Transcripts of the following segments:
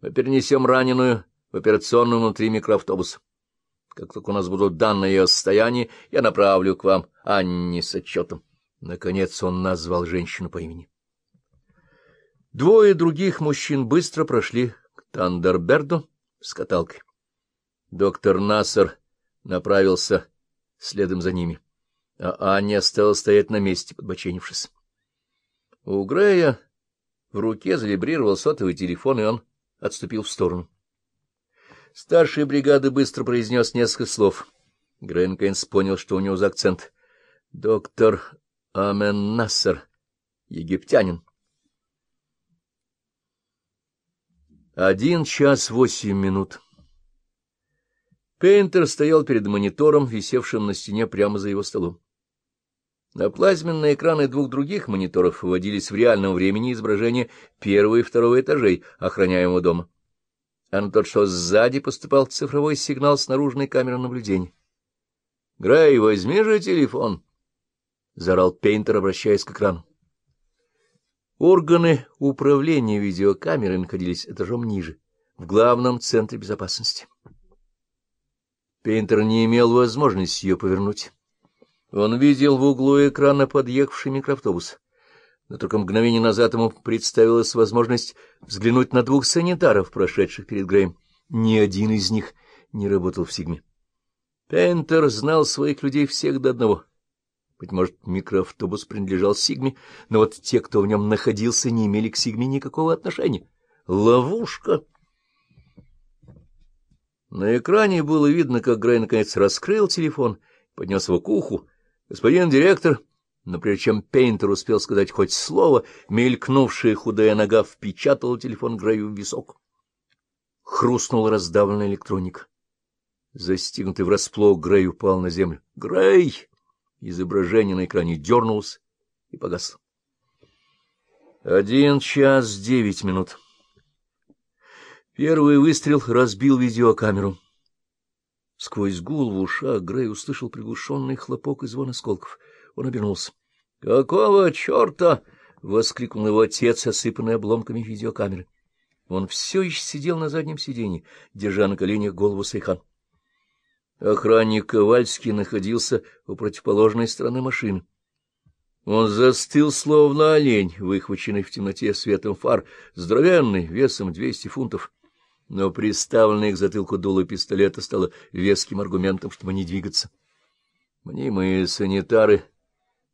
Мы перенесем раненую в операционную внутри микроавтобуса. Как только у нас будут данные о состоянии, я направлю к вам Анни с отчетом. Наконец он назвал женщину по имени. Двое других мужчин быстро прошли к Тандерберду с каталкой. Доктор Нассер направился следом за ними, а Аня осталась стоять на месте, подбоченившись. У Грея в руке завибрировал сотовый телефон, и он отступил в сторону. Старший бригады быстро произнес несколько слов. Грэнкейнс понял, что у него за акцент. Доктор Амен Нассер, египтянин. Один час восемь минут. Пейнтер стоял перед монитором, висевшим на стене прямо за его столом. На плазменные экраны двух других мониторов выводились в реальном времени изображения первого и второго этажей охраняемого дома. А на тот, что сзади поступал цифровой сигнал с наружной камеры наблюдения. — Грей, возьми же телефон! — заорал Пейнтер, обращаясь к экрану. Органы управления видеокамерой находились этажом ниже, в главном центре безопасности. Пейнтер не имел возможности ее повернуть. Он видел в углу экрана подъехавший микроавтобус. Но только мгновение назад ему представилась возможность взглянуть на двух санитаров, прошедших перед Греем. Ни один из них не работал в Сигме. Пейнтер знал своих людей всех до одного — быть может, микроавтобус принадлежал Сигме, но вот те, кто в нем находился, не имели к Сигме никакого отношения. Ловушка! На экране было видно, как Грей наконец раскрыл телефон, поднес его к уху. «Господин директор...» Но прежде чем Пейнтер успел сказать хоть слово, мелькнувшая худая нога впечатала телефон Грею в висок. Хрустнул раздавленная электроника. Застигнутый врасплох, Грей упал на землю. «Грей!» Изображение на экране дернулось и погасло. Один час девять минут. Первый выстрел разбил видеокамеру. Сквозь гул в ушах Грей услышал приглушенный хлопок и звон осколков. Он обернулся. — Какого черта? — воскликнул его отец, осыпанный обломками видеокамеры. Он все еще сидел на заднем сиденье, держа на коленях голову Сайхан. Охранник Ковальский находился у противоположной стороны машины. Он застыл, словно олень, выхваченный в темноте светом фар, здоровенный, весом двести фунтов. Но приставленный к затылку дуло пистолета стало веским аргументом, чтобы не двигаться. Мнимые санитары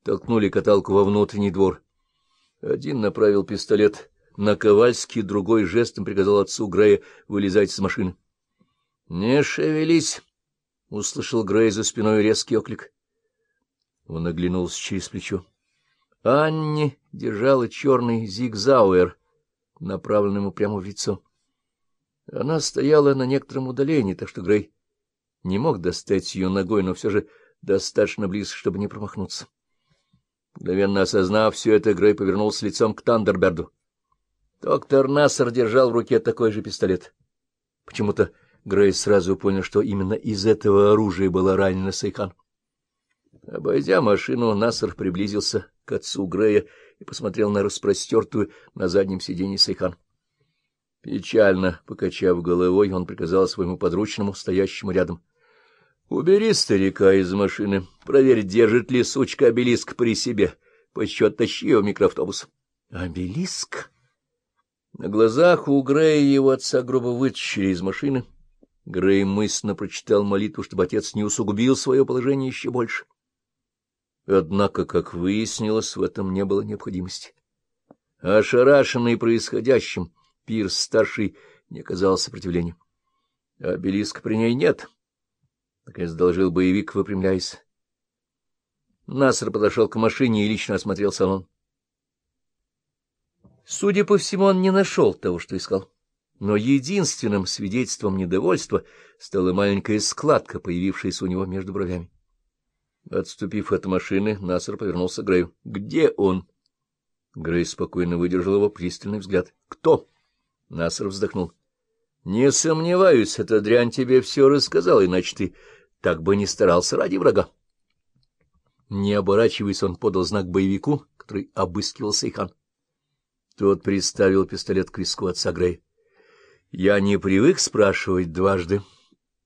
толкнули каталку во внутренний двор. Один направил пистолет на Ковальский, другой жестом приказал отцу Грея вылезать из машины. — Не шевелись! — услышал Грей за спиной резкий оклик. Он оглянулся через плечо. Анни держала черный зигзауэр, направленный ему прямо в лицо. Она стояла на некотором удалении, так что Грей не мог достать ее ногой, но все же достаточно близко, чтобы не промахнуться. Мгновенно осознав все это, Грей повернулся лицом к Тандерберду. Доктор Нассер держал в руке такой же пистолет. Почему-то Грей сразу понял, что именно из этого оружия была ранена Сайхан. Обойдя машину, Нассер приблизился к отцу Грея и посмотрел на распростертую на заднем сиденье Сайхан. Печально покачав головой, он приказал своему подручному, стоящему рядом. — Убери старика из машины, проверь, держит ли сучка обелиск при себе, потом оттащи его в микроавтобус. — Обелиск? На глазах у Грея его отца грубо вытащили из машины — Грей мысленно прочитал молитву, чтобы отец не усугубил свое положение еще больше. Однако, как выяснилось, в этом не было необходимости. Ошарашенный происходящим, Пирс-старший не оказал сопротивления. А обелиска при ней нет. Наконец доложил боевик, выпрямляясь. Наср подошел к машине и лично осмотрел салон. Судя по всему, он не нашел того, что искал. Но единственным свидетельством недовольства стала маленькая складка, появившаяся у него между бровями. Отступив от машины, Насар повернулся к Грею. — Где он? Грей спокойно выдержал его пристальный взгляд. — Кто? Насар вздохнул. — Не сомневаюсь, эта дрянь тебе все рассказал, иначе ты так бы не старался ради врага. Не оборачиваясь, он подал знак боевику, который обыскивал Сейхан. Тот приставил пистолет к виску отца Грея. Я не привык спрашивать дважды.